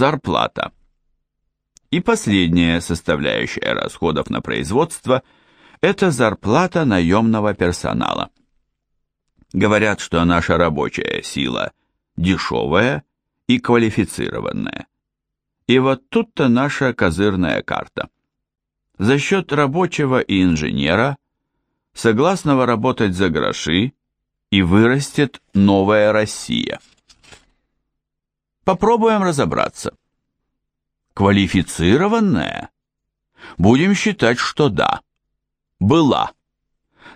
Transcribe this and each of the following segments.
Зарплата. И последняя составляющая расходов на производство – это зарплата наемного персонала. Говорят, что наша рабочая сила дешевая и квалифицированная. И вот тут-то наша козырная карта. За счет рабочего и инженера, согласного работать за гроши, и вырастет новая Россия. Попробуем разобраться. Квалифицированная? Будем считать, что да. Была.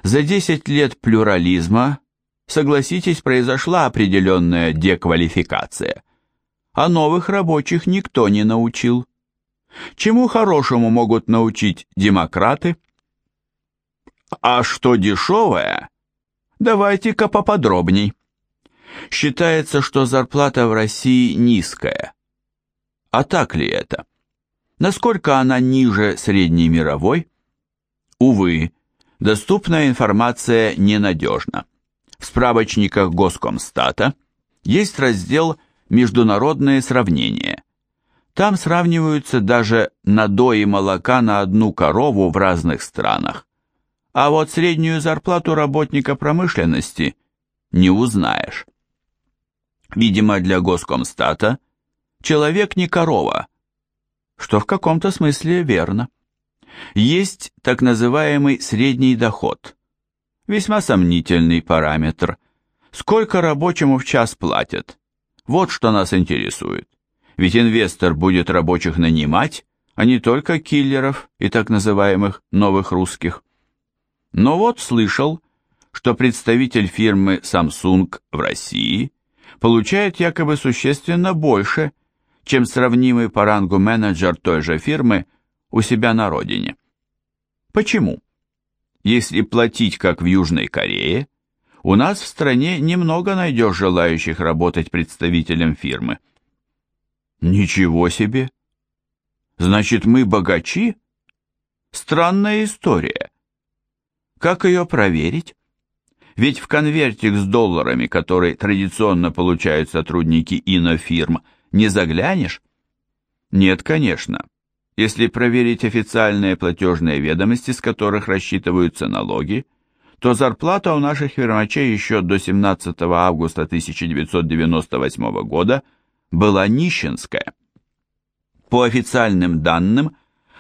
За 10 лет плюрализма, согласитесь, произошла определенная деквалификация. А новых рабочих никто не научил. Чему хорошему могут научить демократы? А что дешевое? Давайте-ка поподробней. Считается, что зарплата в России низкая. А так ли это? Насколько она ниже средней мировой? Увы, доступная информация ненадежна. В справочниках Госкомстата есть раздел «Международные сравнения». Там сравниваются даже надои молока на одну корову в разных странах. А вот среднюю зарплату работника промышленности не узнаешь. Видимо, для Госкомстата человек не корова, что в каком-то смысле верно. Есть так называемый средний доход, весьма сомнительный параметр. Сколько рабочему в час платят? Вот что нас интересует. Ведь инвестор будет рабочих нанимать, а не только киллеров и так называемых новых русских. Но вот слышал, что представитель фирмы Samsung в России получает якобы существенно больше, чем сравнимый по рангу менеджер той же фирмы у себя на родине. Почему? Если платить как в Южной Корее, у нас в стране немного найдешь желающих работать представителем фирмы. Ничего себе! Значит, мы богачи? Странная история. Как ее проверить? Ведь в конвертик с долларами, который традиционно получают сотрудники инофирм, не заглянешь? Нет, конечно. Если проверить официальные платежные ведомости, с которых рассчитываются налоги, то зарплата у наших фирмачей еще до 17 августа 1998 года была нищенская. По официальным данным,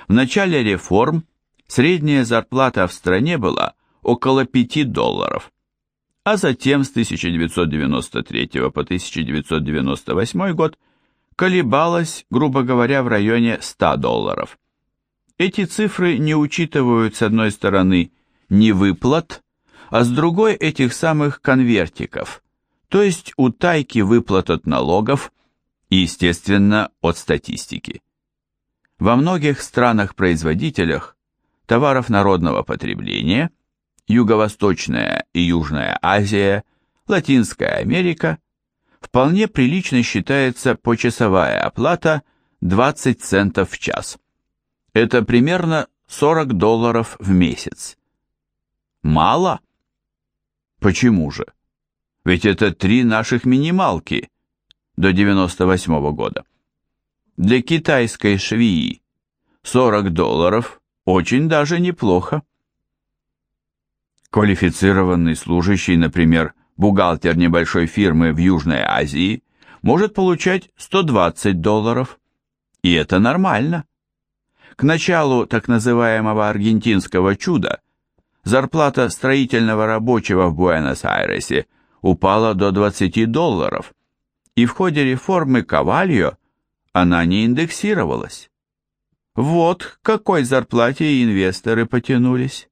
в начале реформ средняя зарплата в стране была около 5 долларов, а затем с 1993 по 1998 год колебалась, грубо говоря, в районе 100 долларов. Эти цифры не учитывают, с одной стороны, не выплат, а с другой этих самых конвертиков, то есть утайки выплат от налогов и, естественно, от статистики. Во многих странах-производителях товаров народного потребления, Юго-Восточная и Южная Азия, Латинская Америка, вполне прилично считается почасовая оплата 20 центов в час. Это примерно 40 долларов в месяц. Мало? Почему же? Ведь это три наших минималки до 98 -го года. Для китайской швеи 40 долларов очень даже неплохо. Квалифицированный служащий, например, бухгалтер небольшой фирмы в Южной Азии может получать 120 долларов. И это нормально. К началу так называемого аргентинского чуда зарплата строительного рабочего в Буэнос-Айресе упала до 20 долларов, и в ходе реформы Кавальо она не индексировалась. Вот к какой зарплате инвесторы потянулись.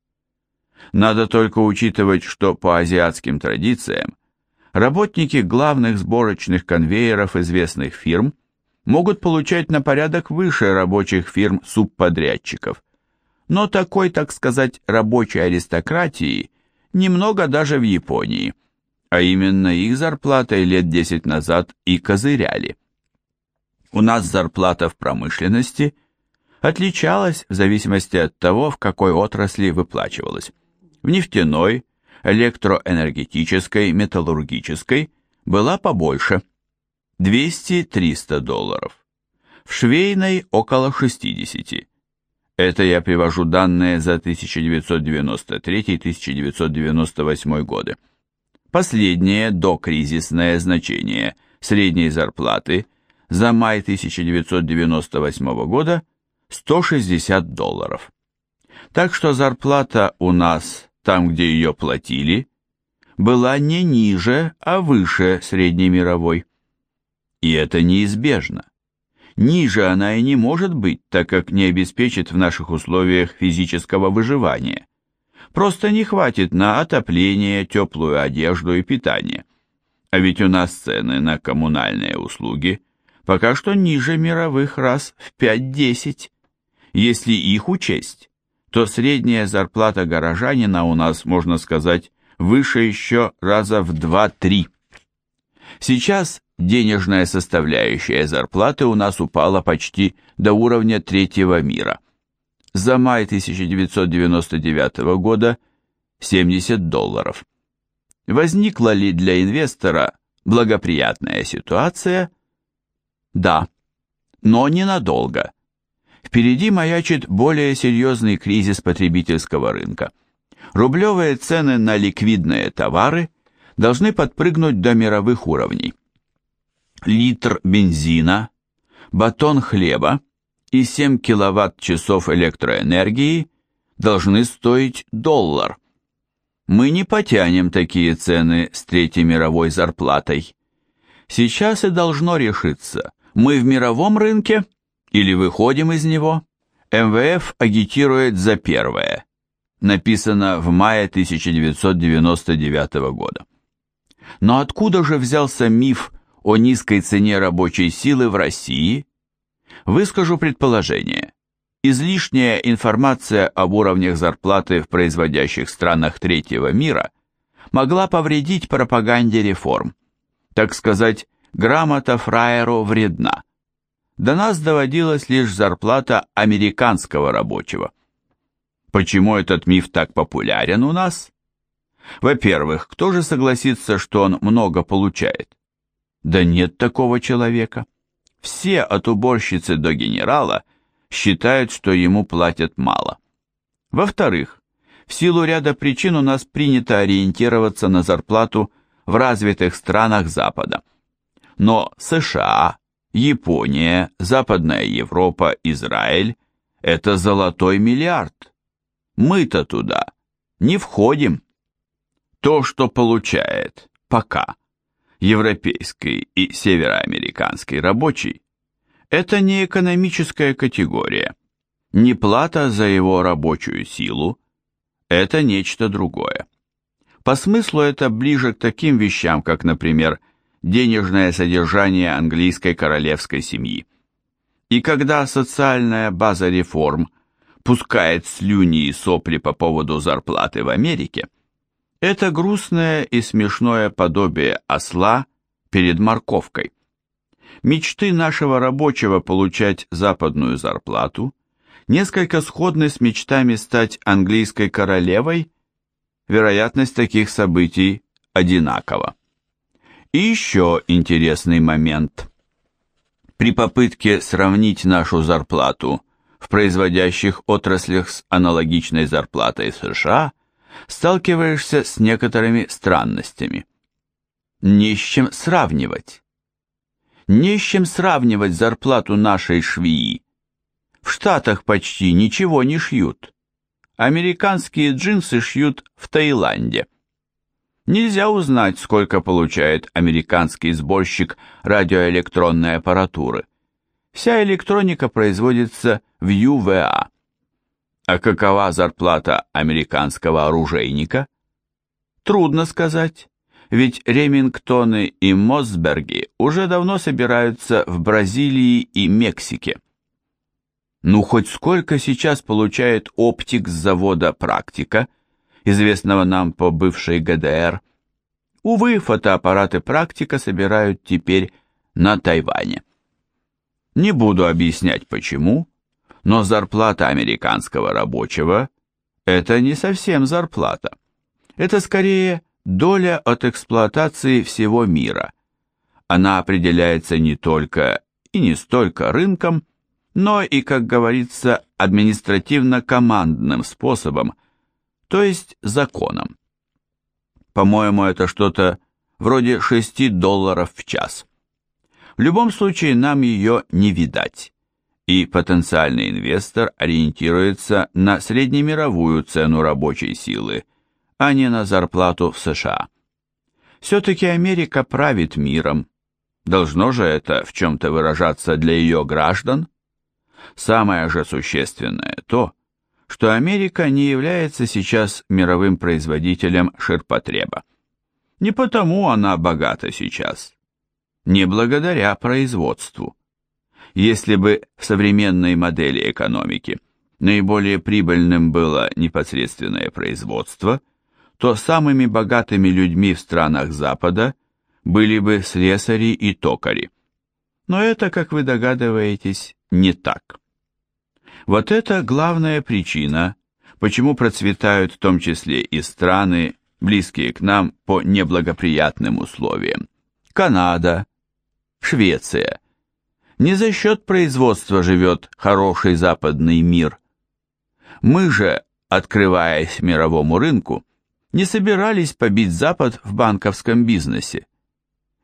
Надо только учитывать, что по азиатским традициям работники главных сборочных конвейеров известных фирм могут получать на порядок выше рабочих фирм субподрядчиков. Но такой, так сказать, рабочей аристократии немного даже в Японии, а именно их зарплатой лет 10 назад и козыряли. У нас зарплата в промышленности отличалась в зависимости от того, в какой отрасли выплачивалась в нефтяной, электроэнергетической, металлургической была побольше – 200-300 долларов. в швейной около 60. Это я привожу данные за 1993-1998 годы. Последнее докризисное значение средней зарплаты за май 1998 года 160 долларов. Так что зарплата у нас, там где ее платили, была не ниже, а выше средней мировой. И это неизбежно. Ниже она и не может быть, так как не обеспечит в наших условиях физического выживания. Просто не хватит на отопление, теплую одежду и питание. А ведь у нас цены на коммунальные услуги пока что ниже мировых раз в 5-10. Если их учесть, то средняя зарплата горожанина у нас, можно сказать, выше еще раза в 2-3. Сейчас денежная составляющая зарплаты у нас упала почти до уровня третьего мира. За май 1999 года 70 долларов. Возникла ли для инвестора благоприятная ситуация? Да, но ненадолго. Впереди маячит более серьезный кризис потребительского рынка. Рублевые цены на ликвидные товары должны подпрыгнуть до мировых уровней. Литр бензина, батон хлеба и 7 киловатт-часов электроэнергии должны стоить доллар. Мы не потянем такие цены с Третьей мировой зарплатой. Сейчас и должно решиться, мы в мировом рынке или выходим из него. МВФ агитирует за первое. Написано в мае 1999 года. Но откуда же взялся миф о низкой цене рабочей силы в России? Выскажу предположение. Излишняя информация об уровнях зарплаты в производящих странах третьего мира могла повредить пропаганде реформ. Так сказать, грамота фраеру вредна. До нас доводилась лишь зарплата американского рабочего. Почему этот миф так популярен у нас? Во-первых, кто же согласится, что он много получает? Да нет такого человека. Все от уборщицы до генерала считают, что ему платят мало. Во-вторых, в силу ряда причин у нас принято ориентироваться на зарплату в развитых странах Запада. Но США, Япония, Западная Европа, Израиль – это золотой миллиард. Мы-то туда не входим. То, что получает пока европейский и североамериканский рабочий, это не экономическая категория, не плата за его рабочую силу, это нечто другое. По смыслу это ближе к таким вещам, как, например, денежное содержание английской королевской семьи. И когда социальная база реформ пускает слюни и сопли по поводу зарплаты в Америке, это грустное и смешное подобие осла перед морковкой – Мечты нашего рабочего получать западную зарплату несколько сходны с мечтами стать английской королевой, вероятность таких событий одинакова. И еще интересный момент. При попытке сравнить нашу зарплату в производящих отраслях с аналогичной зарплатой США, сталкиваешься с некоторыми странностями. Не с чем сравнивать не с чем сравнивать зарплату нашей швеи. В Штатах почти ничего не шьют. Американские джинсы шьют в Таиланде. Нельзя узнать, сколько получает американский сборщик радиоэлектронной аппаратуры. Вся электроника производится в ЮВА. А какова зарплата американского оружейника? Трудно сказать ведь Ремингтоны и Мосберги уже давно собираются в Бразилии и Мексике. Ну, хоть сколько сейчас получает оптик с завода «Практика», известного нам по бывшей ГДР. Увы, фотоаппараты «Практика» собирают теперь на Тайване. Не буду объяснять почему, но зарплата американского рабочего – это не совсем зарплата. Это скорее доля от эксплуатации всего мира. Она определяется не только и не столько рынком, но и, как говорится, административно-командным способом, то есть законом. По-моему, это что-то вроде 6 долларов в час. В любом случае нам ее не видать, и потенциальный инвестор ориентируется на среднемировую цену рабочей силы, а не на зарплату в США. Все-таки Америка правит миром. Должно же это в чем-то выражаться для ее граждан? Самое же существенное то, что Америка не является сейчас мировым производителем ширпотреба. Не потому она богата сейчас, не благодаря производству. Если бы в современной модели экономики наиболее прибыльным было непосредственное производство – то самыми богатыми людьми в странах Запада были бы слесари и токари. Но это, как вы догадываетесь, не так. Вот это главная причина, почему процветают в том числе и страны, близкие к нам по неблагоприятным условиям. Канада, Швеция. Не за счет производства живет хороший западный мир. Мы же, открываясь мировому рынку, не собирались побить Запад в банковском бизнесе.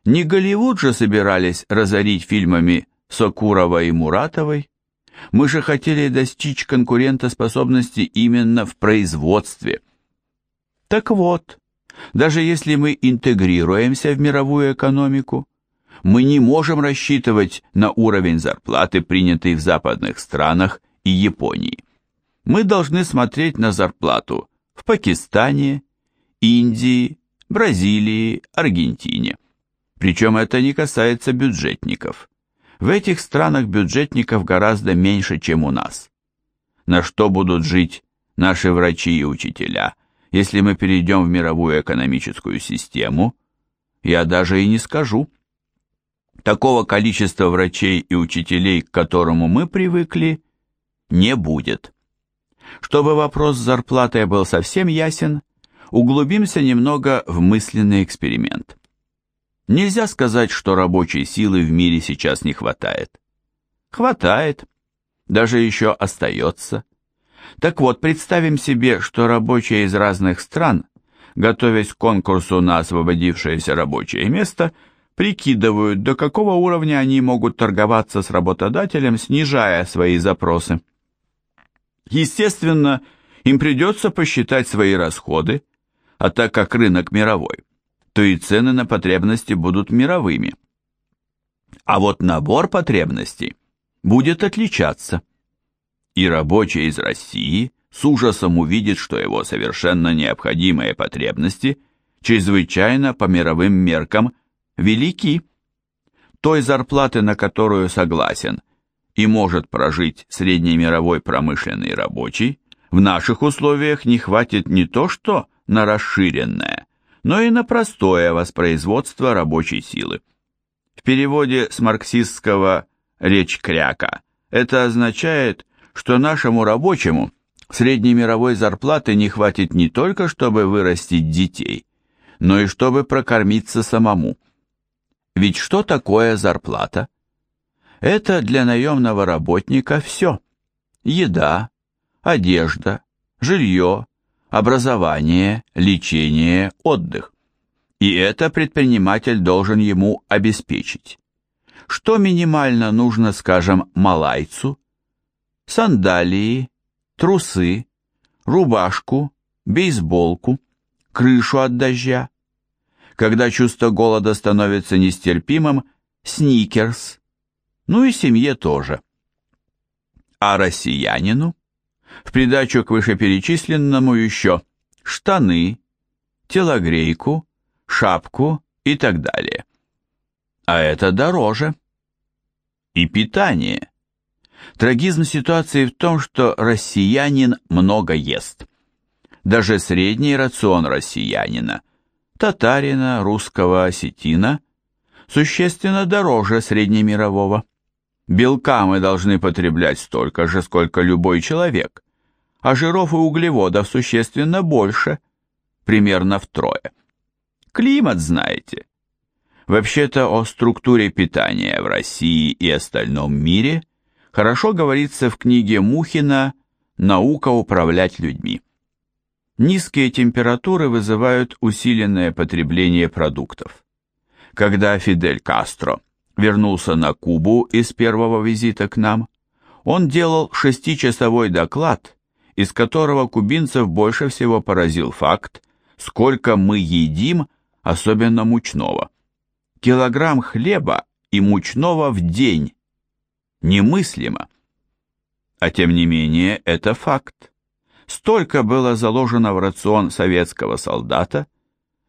Не Голливуд же собирались разорить фильмами Сокурова и Муратовой. Мы же хотели достичь конкурентоспособности именно в производстве. Так вот, даже если мы интегрируемся в мировую экономику, мы не можем рассчитывать на уровень зарплаты, принятый в западных странах и Японии. Мы должны смотреть на зарплату в Пакистане, Индии, Бразилии, Аргентине. Причем это не касается бюджетников. В этих странах бюджетников гораздо меньше, чем у нас. На что будут жить наши врачи и учителя, если мы перейдем в мировую экономическую систему, я даже и не скажу. Такого количества врачей и учителей, к которому мы привыкли, не будет. Чтобы вопрос с зарплатой был совсем ясен, углубимся немного в мысленный эксперимент. Нельзя сказать, что рабочей силы в мире сейчас не хватает. Хватает, даже еще остается. Так вот, представим себе, что рабочие из разных стран, готовясь к конкурсу на освободившееся рабочее место, прикидывают, до какого уровня они могут торговаться с работодателем, снижая свои запросы. Естественно, им придется посчитать свои расходы, а так как рынок мировой, то и цены на потребности будут мировыми. А вот набор потребностей будет отличаться. И рабочий из России с ужасом увидит, что его совершенно необходимые потребности чрезвычайно по мировым меркам велики. Той зарплаты, на которую согласен и может прожить среднемировой промышленный рабочий, в наших условиях не хватит не то что на расширенное, но и на простое воспроизводство рабочей силы. В переводе с марксистского «речь кряка» это означает, что нашему рабочему средней мировой зарплаты не хватит не только, чтобы вырастить детей, но и чтобы прокормиться самому. Ведь что такое зарплата? Это для наемного работника все. Еда, одежда, жилье, образование, лечение, отдых. И это предприниматель должен ему обеспечить. Что минимально нужно, скажем, малайцу? Сандалии, трусы, рубашку, бейсболку, крышу от дождя. Когда чувство голода становится нестерпимым, сникерс. Ну и семье тоже. А россиянину? В придачу к вышеперечисленному еще штаны, телогрейку, шапку и так далее. А это дороже. И питание. Трагизм ситуации в том, что россиянин много ест. Даже средний рацион россиянина, татарина, русского, осетина, существенно дороже среднемирового. Белка мы должны потреблять столько же, сколько любой человек, а жиров и углеводов существенно больше, примерно втрое. Климат знаете. Вообще-то о структуре питания в России и остальном мире хорошо говорится в книге Мухина «Наука управлять людьми». Низкие температуры вызывают усиленное потребление продуктов. Когда Фидель Кастро вернулся на Кубу из первого визита к нам, он делал шестичасовой доклад, из которого кубинцев больше всего поразил факт, сколько мы едим, особенно мучного. Килограмм хлеба и мучного в день. Немыслимо. А тем не менее, это факт. Столько было заложено в рацион советского солдата,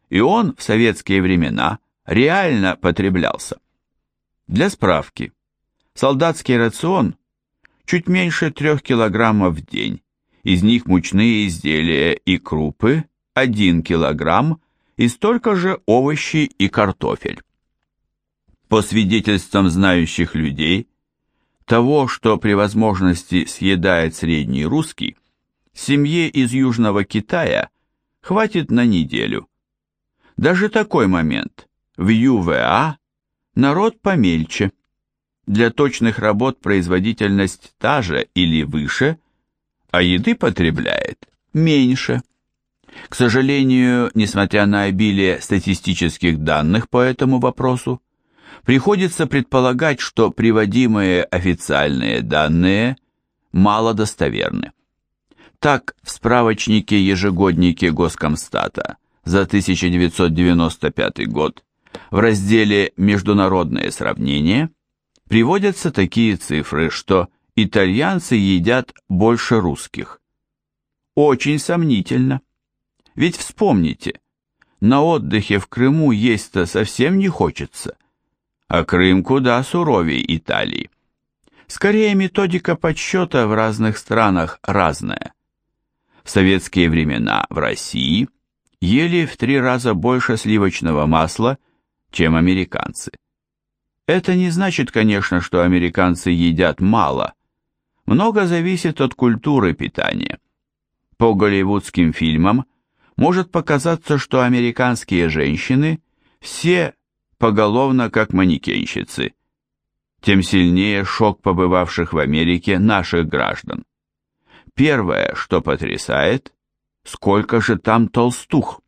и он в советские времена реально потреблялся. Для справки, солдатский рацион чуть меньше трех килограммов в день, из них мучные изделия и крупы 1 килограмм и столько же овощи и картофель. По свидетельствам знающих людей, того, что при возможности съедает средний русский, семье из Южного Китая хватит на неделю. Даже такой момент в ЮВА Народ помельче. Для точных работ производительность та же или выше, а еды потребляет меньше. К сожалению, несмотря на обилие статистических данных по этому вопросу, приходится предполагать, что приводимые официальные данные мало достоверны. Так, в справочнике ежегодники Госкомстата за 1995 год в разделе «Международные сравнения» приводятся такие цифры, что итальянцы едят больше русских. Очень сомнительно. Ведь вспомните, на отдыхе в Крыму есть-то совсем не хочется, а Крым куда суровее Италии. Скорее, методика подсчета в разных странах разная. В советские времена в России ели в три раза больше сливочного масла – чем американцы. Это не значит, конечно, что американцы едят мало. Много зависит от культуры питания. По голливудским фильмам может показаться, что американские женщины все поголовно как манекенщицы. Тем сильнее шок побывавших в Америке наших граждан. Первое, что потрясает, сколько же там толстух.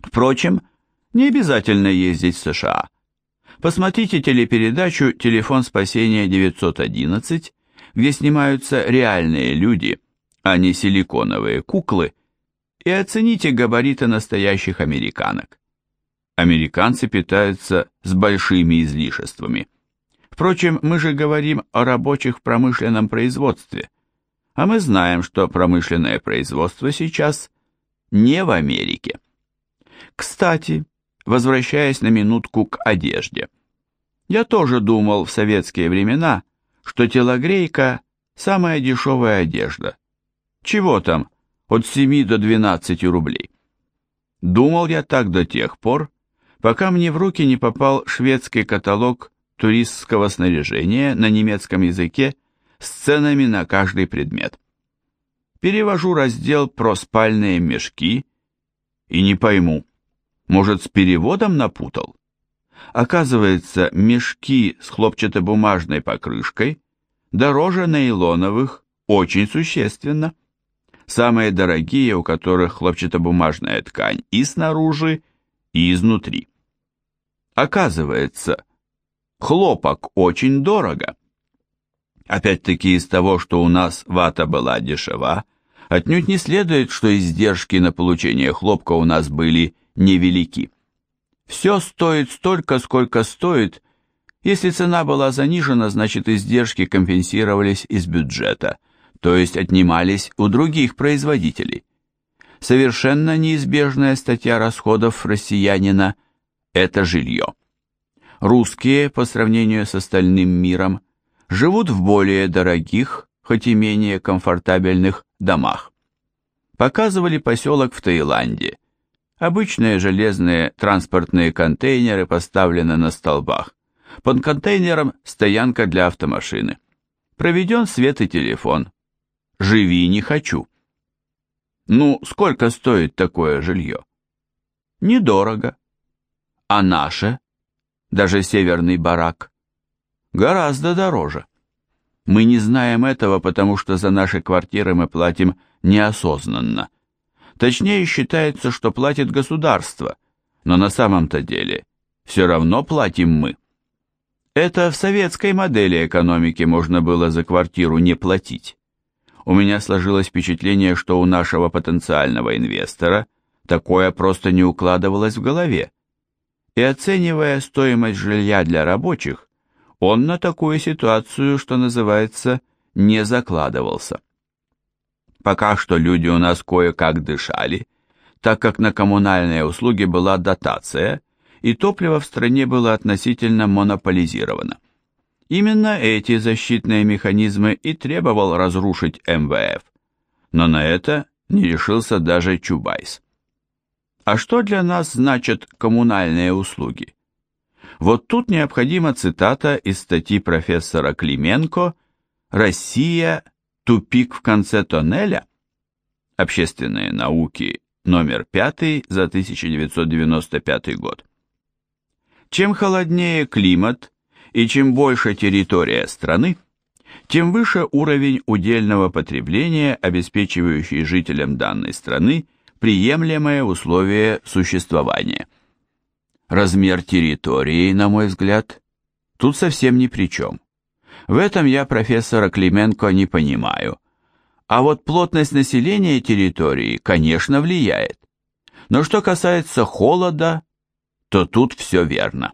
Впрочем, не обязательно ездить в США. Посмотрите телепередачу «Телефон спасения 911», где снимаются реальные люди, а не силиконовые куклы, и оцените габариты настоящих американок. Американцы питаются с большими излишествами. Впрочем, мы же говорим о рабочих в промышленном производстве, а мы знаем, что промышленное производство сейчас не в Америке. Кстати, возвращаясь на минутку к одежде. Я тоже думал в советские времена, что телогрейка – самая дешевая одежда. Чего там, от 7 до 12 рублей. Думал я так до тех пор, пока мне в руки не попал шведский каталог туристского снаряжения на немецком языке с ценами на каждый предмет. Перевожу раздел про спальные мешки и не пойму, может, с переводом напутал? Оказывается, мешки с хлопчатобумажной покрышкой дороже нейлоновых очень существенно. Самые дорогие, у которых хлопчатобумажная ткань и снаружи, и изнутри. Оказывается, хлопок очень дорого. Опять-таки из того, что у нас вата была дешева, отнюдь не следует, что издержки на получение хлопка у нас были невелики. Все стоит столько, сколько стоит. Если цена была занижена, значит издержки компенсировались из бюджета, то есть отнимались у других производителей. Совершенно неизбежная статья расходов россиянина – это жилье. Русские, по сравнению с остальным миром, живут в более дорогих, хоть и менее комфортабельных домах. Показывали поселок в Таиланде, Обычные железные транспортные контейнеры поставлены на столбах. Под контейнером стоянка для автомашины. Проведен свет и телефон. Живи не хочу. Ну, сколько стоит такое жилье? Недорого. А наше? даже северный барак? Гораздо дороже. Мы не знаем этого, потому что за наши квартиры мы платим неосознанно. Точнее, считается, что платит государство, но на самом-то деле все равно платим мы. Это в советской модели экономики можно было за квартиру не платить. У меня сложилось впечатление, что у нашего потенциального инвестора такое просто не укладывалось в голове. И оценивая стоимость жилья для рабочих, он на такую ситуацию, что называется, не закладывался. Пока что люди у нас кое-как дышали, так как на коммунальные услуги была дотация, и топливо в стране было относительно монополизировано. Именно эти защитные механизмы и требовал разрушить МВФ, но на это не решился даже Чубайс. А что для нас значат коммунальные услуги? Вот тут необходима цитата из статьи профессора Клименко «Россия. Тупик в конце тоннеля?» Общественные науки, номер 5 за 1995 год. Чем холоднее климат и чем больше территория страны, тем выше уровень удельного потребления, обеспечивающий жителям данной страны приемлемые условия существования. Размер территории, на мой взгляд, тут совсем ни при чем. В этом я профессора Клименко не понимаю. А вот плотность населения территории, конечно, влияет. Но что касается холода, то тут все верно.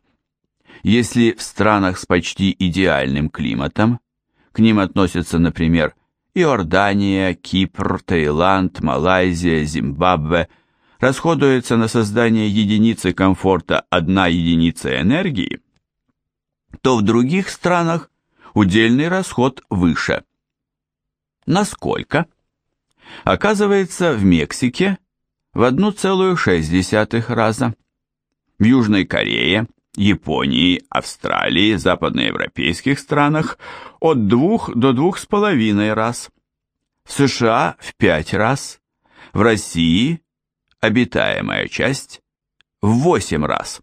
Если в странах с почти идеальным климатом, к ним относятся, например, Иордания, Кипр, Таиланд, Малайзия, Зимбабве – расходуется на создание единицы комфорта одна единица энергии, то в других странах удельный расход выше. Насколько? Оказывается, в Мексике в 1,6 раза, в Южной Корее, Японии, Австралии, западноевропейских странах от 2 до 2,5 раз, в США в 5 раз, в России обитаемая часть в 8 раз.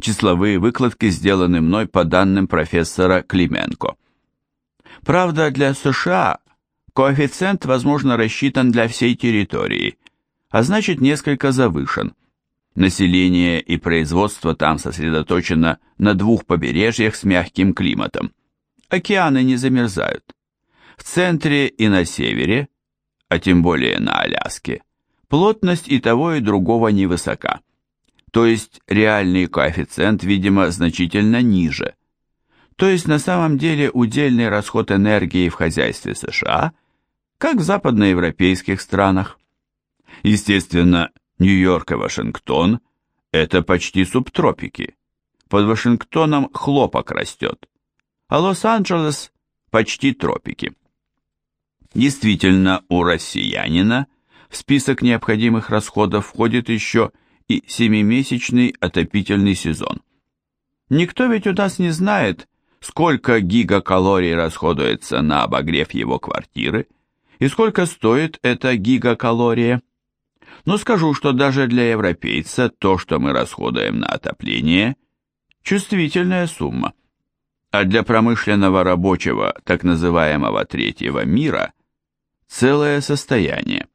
Числовые выкладки сделаны мной по данным профессора Клименко. Правда, для США коэффициент, возможно, рассчитан для всей территории, а значит несколько завышен. Население и производство там сосредоточено на двух побережьях с мягким климатом. Океаны не замерзают. В центре и на севере, а тем более на Аляске, Плотность и того, и другого невысока. То есть реальный коэффициент, видимо, значительно ниже. То есть на самом деле удельный расход энергии в хозяйстве США, как в западноевропейских странах. Естественно, Нью-Йорк и Вашингтон – это почти субтропики. Под Вашингтоном хлопок растет, а Лос-Анджелес – почти тропики. Действительно, у россиянина – в список необходимых расходов входит еще и семимесячный отопительный сезон. Никто ведь у нас не знает, сколько гигакалорий расходуется на обогрев его квартиры и сколько стоит эта гигакалория. Но скажу, что даже для европейца то, что мы расходуем на отопление, чувствительная сумма. А для промышленного рабочего, так называемого третьего мира, целое состояние.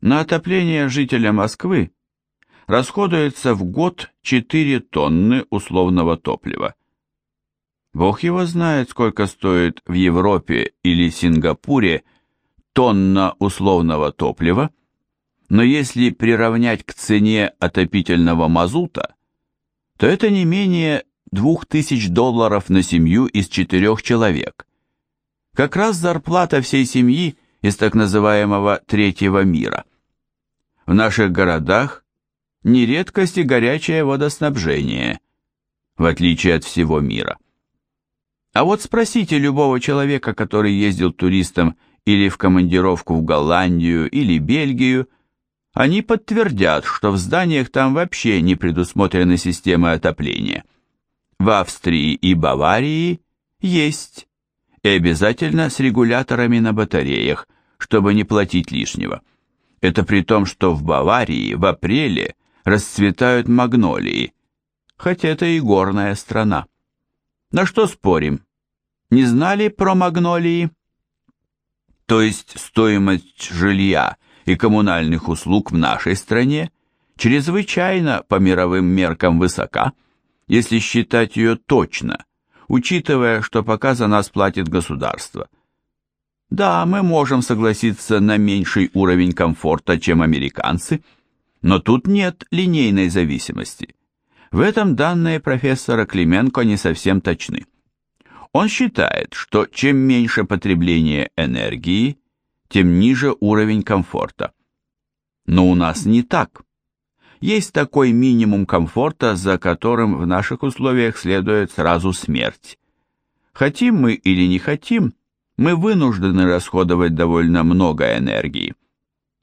На отопление жителя Москвы расходуется в год 4 тонны условного топлива. Бог его знает, сколько стоит в Европе или Сингапуре тонна условного топлива, но если приравнять к цене отопительного мазута, то это не менее 2000 долларов на семью из четырех человек. Как раз зарплата всей семьи из так называемого третьего мира. В наших городах не редкость и горячее водоснабжение, в отличие от всего мира. А вот спросите любого человека, который ездил туристом или в командировку в Голландию или Бельгию, они подтвердят, что в зданиях там вообще не предусмотрены системы отопления. В Австрии и Баварии есть, и обязательно с регуляторами на батареях, чтобы не платить лишнего. Это при том, что в Баварии в апреле расцветают магнолии, хоть это и горная страна. На что спорим? Не знали про магнолии? То есть стоимость жилья и коммунальных услуг в нашей стране чрезвычайно по мировым меркам высока, если считать ее точно, учитывая, что пока за нас платит государство. Да, мы можем согласиться на меньший уровень комфорта, чем американцы, но тут нет линейной зависимости. В этом данные профессора Клименко не совсем точны. Он считает, что чем меньше потребление энергии, тем ниже уровень комфорта. Но у нас не так. Есть такой минимум комфорта, за которым в наших условиях следует сразу смерть. Хотим мы или не хотим, мы вынуждены расходовать довольно много энергии.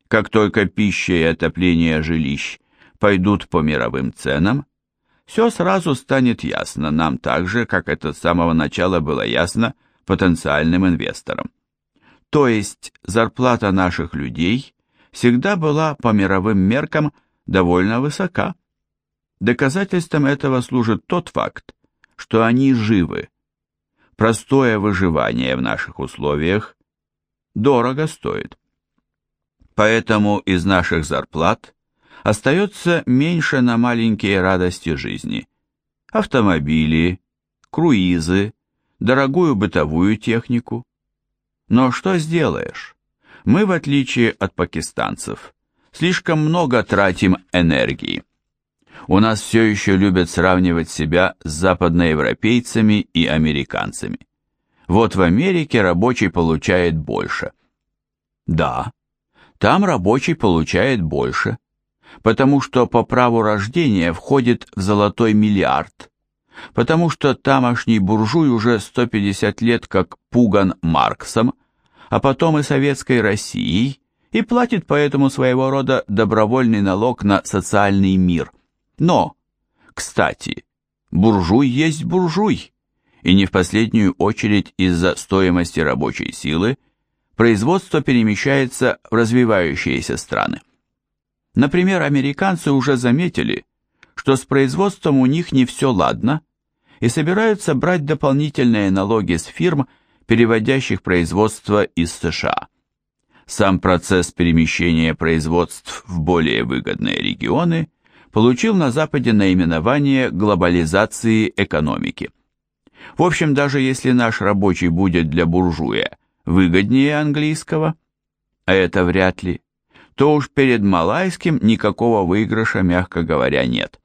Как только пища и отопление жилищ пойдут по мировым ценам, все сразу станет ясно нам так же, как это с самого начала было ясно потенциальным инвесторам. То есть зарплата наших людей всегда была по мировым меркам – довольно высока. Доказательством этого служит тот факт, что они живы. Простое выживание в наших условиях дорого стоит. Поэтому из наших зарплат остается меньше на маленькие радости жизни. Автомобили, круизы, дорогую бытовую технику. Но что сделаешь? Мы, в отличие от пакистанцев, слишком много тратим энергии. У нас все еще любят сравнивать себя с западноевропейцами и американцами. Вот в Америке рабочий получает больше. Да, там рабочий получает больше, потому что по праву рождения входит в золотой миллиард, потому что тамошний буржуй уже 150 лет как пуган Марксом, а потом и советской Россией, и платит поэтому своего рода добровольный налог на социальный мир. Но, кстати, буржуй есть буржуй, и не в последнюю очередь из-за стоимости рабочей силы производство перемещается в развивающиеся страны. Например, американцы уже заметили, что с производством у них не все ладно, и собираются брать дополнительные налоги с фирм, переводящих производство из США. Сам процесс перемещения производств в более выгодные регионы получил на Западе наименование глобализации экономики. В общем, даже если наш рабочий будет для буржуя выгоднее английского, а это вряд ли, то уж перед малайским никакого выигрыша, мягко говоря, нет.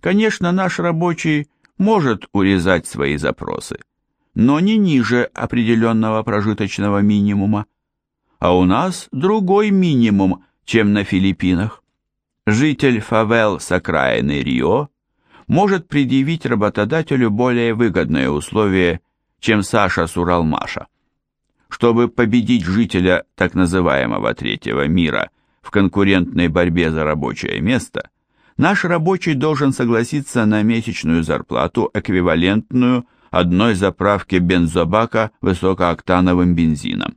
Конечно, наш рабочий может урезать свои запросы, но не ниже определенного прожиточного минимума а у нас другой минимум, чем на Филиппинах. Житель фавел с окраины Рио может предъявить работодателю более выгодные условия, чем Саша с Уралмаша. Чтобы победить жителя так называемого третьего мира в конкурентной борьбе за рабочее место, наш рабочий должен согласиться на месячную зарплату, эквивалентную одной заправке бензобака высокооктановым бензином.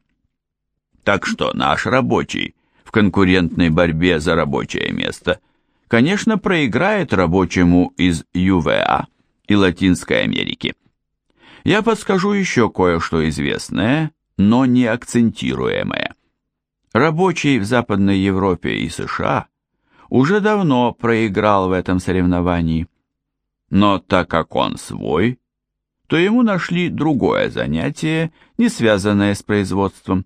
Так что наш рабочий в конкурентной борьбе за рабочее место, конечно, проиграет рабочему из ЮВА и Латинской Америки. Я подскажу еще кое-что известное, но не акцентируемое. Рабочий в Западной Европе и США уже давно проиграл в этом соревновании. Но так как он свой, то ему нашли другое занятие, не связанное с производством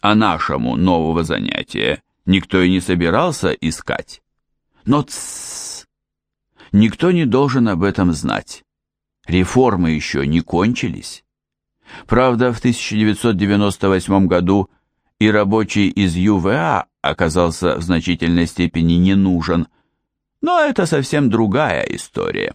а нашему нового занятия никто и не собирался искать. Но тссс, никто не должен об этом знать. Реформы еще не кончились. Правда, в 1998 году и рабочий из ЮВА оказался в значительной степени не нужен, но это совсем другая история.